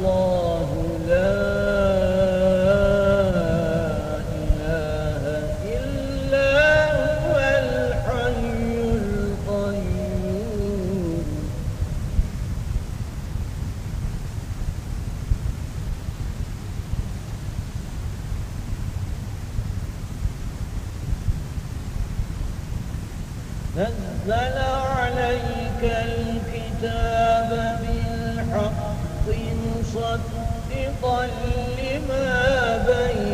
الله لا إله إلا هو الحي القيوم. نزل عليك الكتاب بالحق. مصدقا لما بين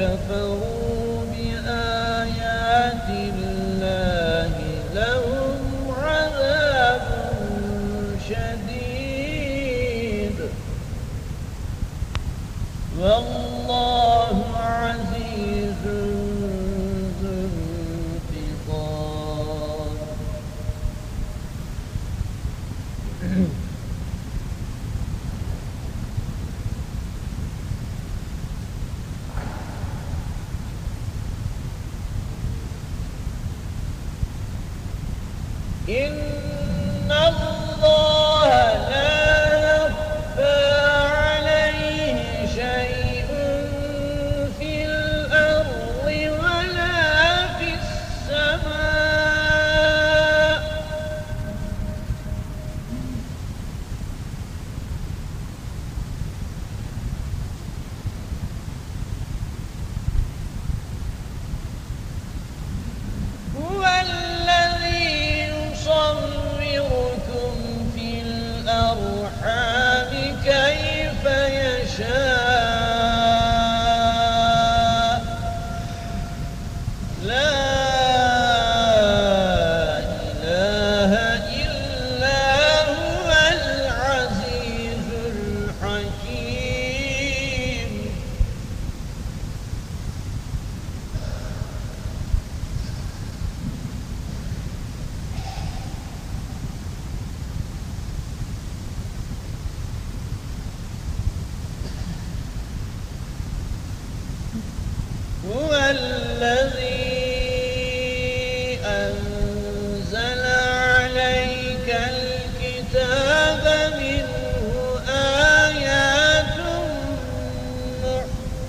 كفروا بآيات الله لهم عذاب شديد. والله عزيز إن الله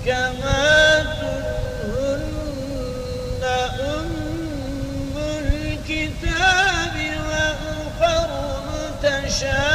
محكمات هن أم الكتاب وأخر متشابهات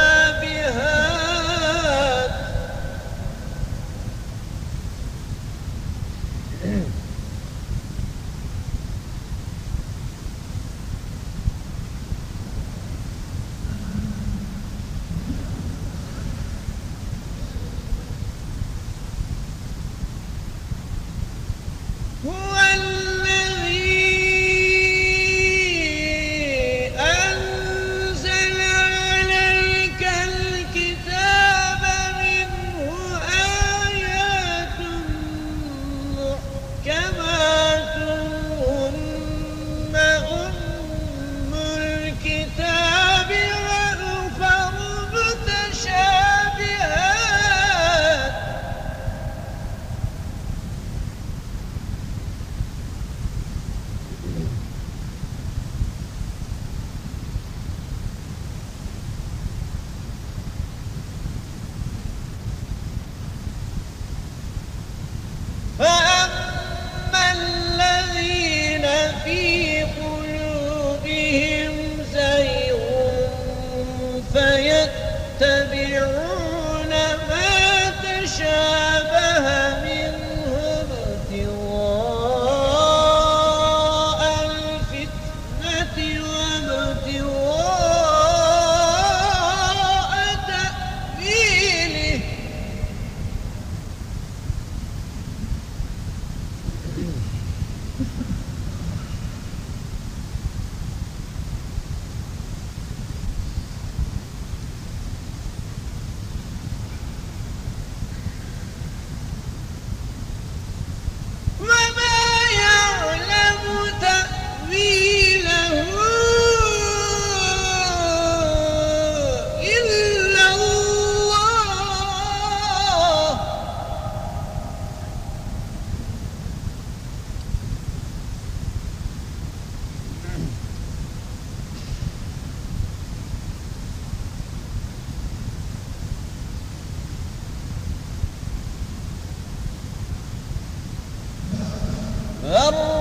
الرحيم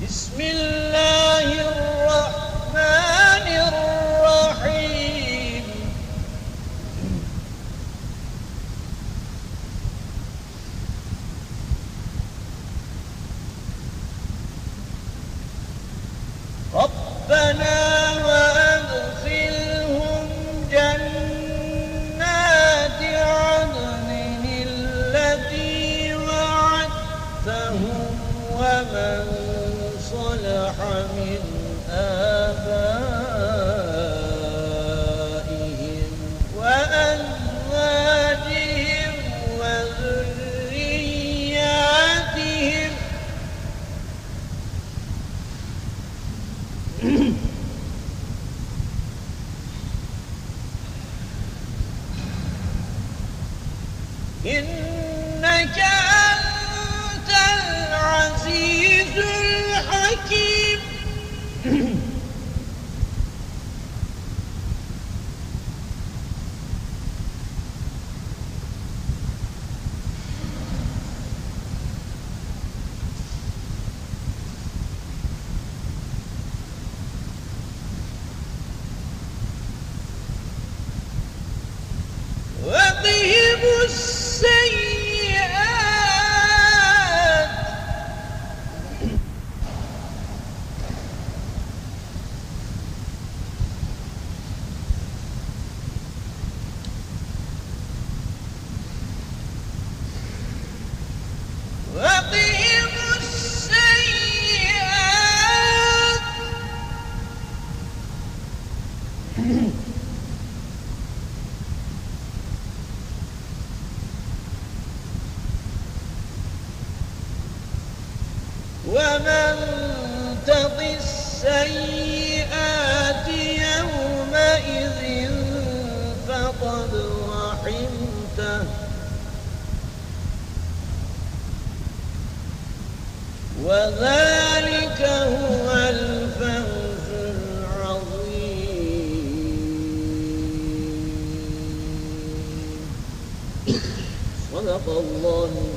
Bismillah. ومن تق السيئات يومئذ فقد رحمته وذلك صدق الله